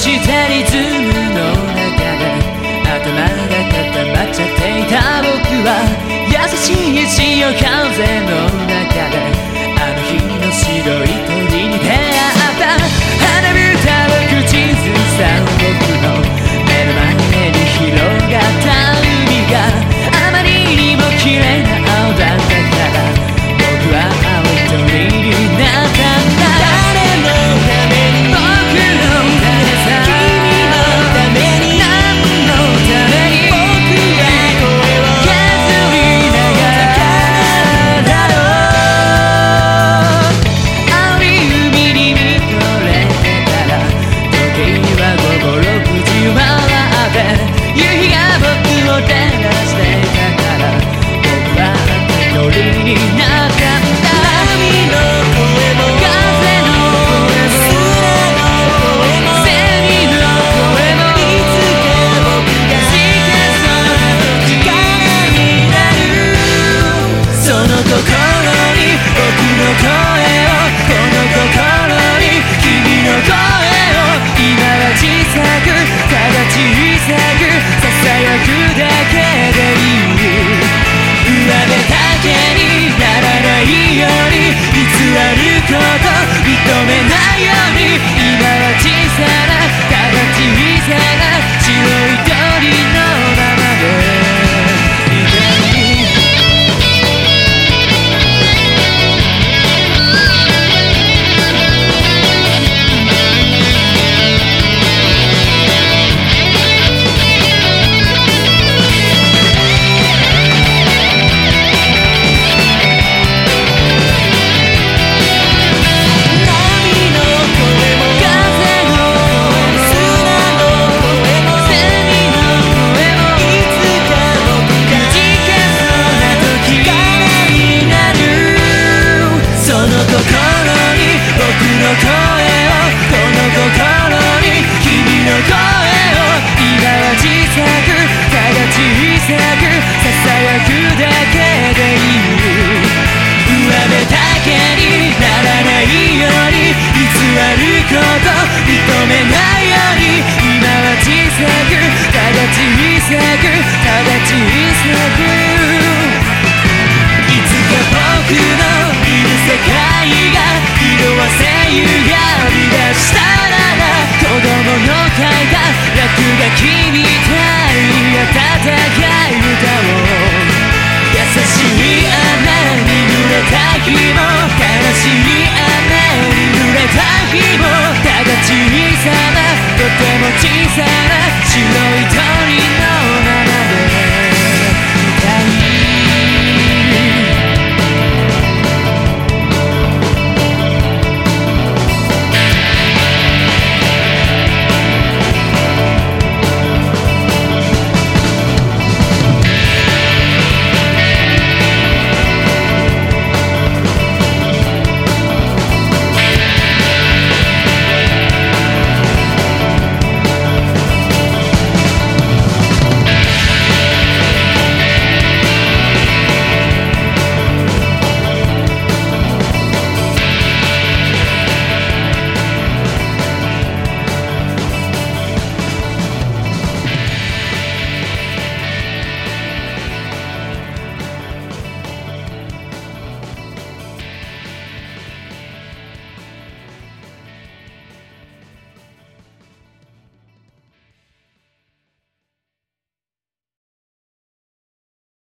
したリズムの中で頭が固まっちゃっていた僕は優しい潮風の中であの日の白い手